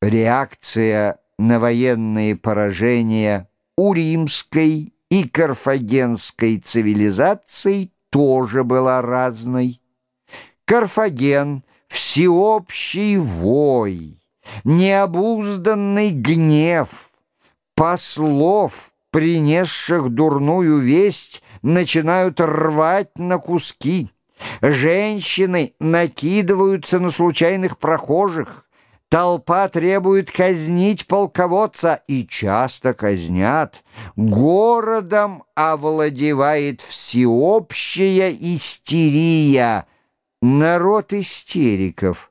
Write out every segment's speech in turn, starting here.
Реакция на военные поражения у римской и карфагенской цивилизаций тоже была разной. Карфаген — всеобщий вой, необузданный гнев, послов, принесших дурную весть, начинают рвать на куски. Женщины накидываются на случайных прохожих. Толпа требует казнить полководца, и часто казнят. Городом овладевает всеобщая истерия. Народ истериков.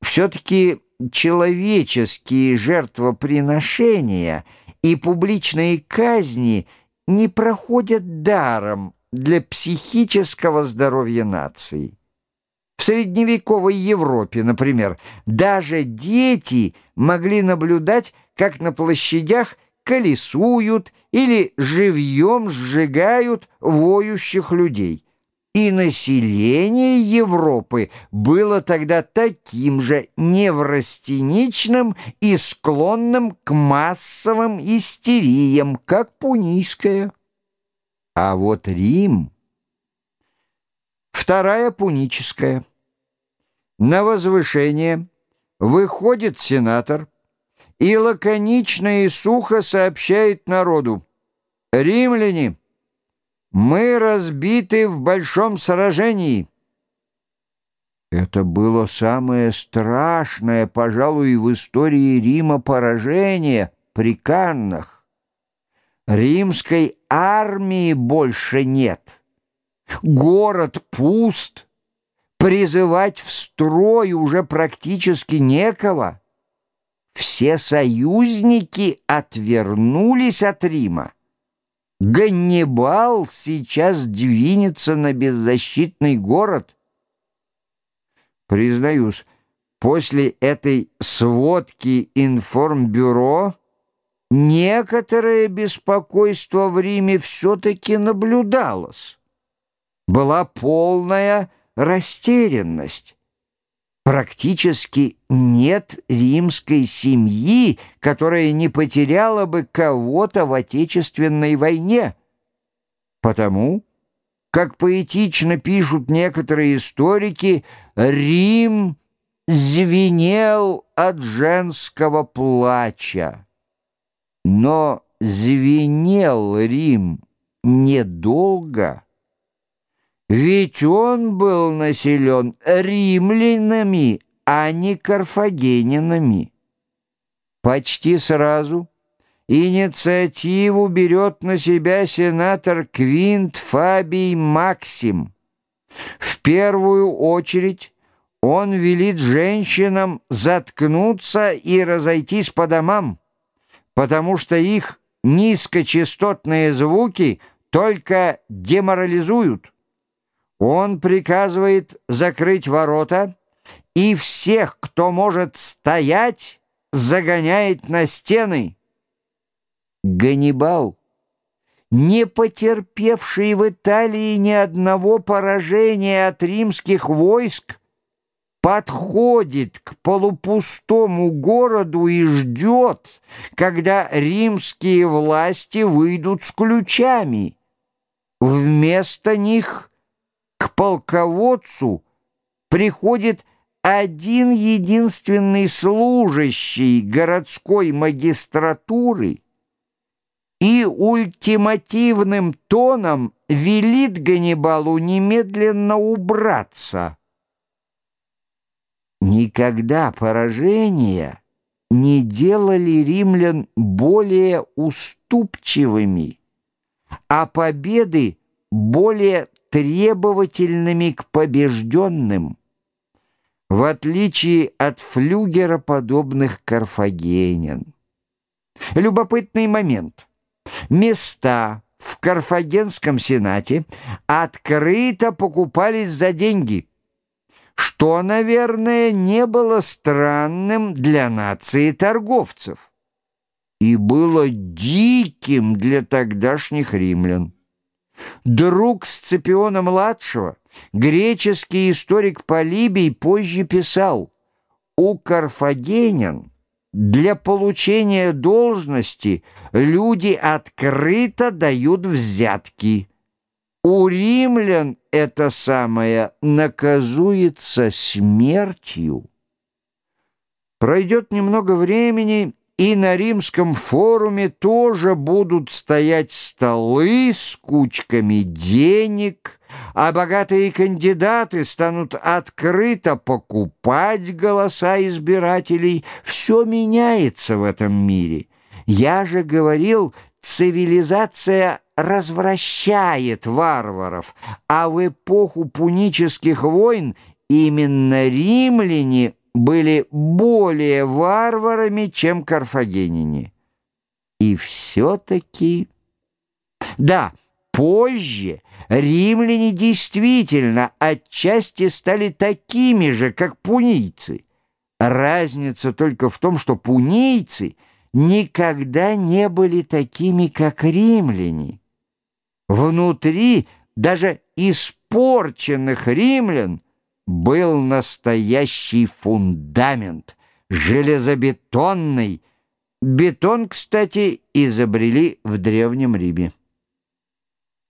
Все-таки человеческие жертвоприношения и публичные казни не проходят даром для психического здоровья нации. В средневековой Европе, например, даже дети могли наблюдать, как на площадях колесуют или живьем сжигают воющих людей. И население Европы было тогда таким же неврастеничным и склонным к массовым истериям, как пунийская. А вот Рим... Вторая пуническая. На возвышение выходит сенатор и лаконично и сухо сообщает народу. «Римляне, мы разбиты в большом сражении». Это было самое страшное, пожалуй, в истории Рима поражение при Каннах. Римской армии больше нет. Город пуст, призывать в строй уже практически некого. Все союзники отвернулись от Рима. Ганнибал сейчас двинется на беззащитный город. Признаюсь, после этой сводки информбюро некоторое беспокойство в Риме все-таки наблюдалось была полная растерянность. Практически нет римской семьи, которая не потеряла бы кого-то в Отечественной войне. Потому, как поэтично пишут некоторые историки, Рим звенел от женского плача. Но звенел Рим недолго. Ведь он был населен римлянами, а не карфагенинами. Почти сразу инициативу берет на себя сенатор Квинт Фабий Максим. В первую очередь он велит женщинам заткнуться и разойтись по домам, потому что их низкочастотные звуки только деморализуют. Он приказывает закрыть ворота и всех, кто может стоять, загоняет на стены. Ганнибал, не потерпевший в Италии ни одного поражения от римских войск, подходит к полупустому городу и ждет, когда римские власти выйдут с ключами. Вместо них – к полководцу приходит один единственный служащий городской магистратуры и ультимативным тоном велит Ганнибалу немедленно убраться. Никогда поражения не делали римлян более уступчивыми, а победы более требовательными к побежденным, в отличие от флюгера подобных карфагенян. Любопытный момент. Места в Карфагенском сенате открыто покупались за деньги, что, наверное, не было странным для нации торговцев и было диким для тогдашних римлян. Друг Сципиона-младшего, греческий историк Полибий позже писал, «У карфагенян для получения должности люди открыто дают взятки. У римлян это самое наказуется смертью. Пройдет немного времени, и на римском форуме тоже будут стоять столы с кучками денег, а богатые кандидаты станут открыто покупать голоса избирателей. Все меняется в этом мире. Я же говорил, цивилизация развращает варваров, а в эпоху пунических войн именно римляне были более варварами, чем карфагенине. И все-таки... Да, позже римляне действительно отчасти стали такими же, как пунийцы. Разница только в том, что пунийцы никогда не были такими, как римляне. Внутри даже испорченных римлян был настоящий фундамент, железобетонный. Бетон, кстати, изобрели в Древнем Риме.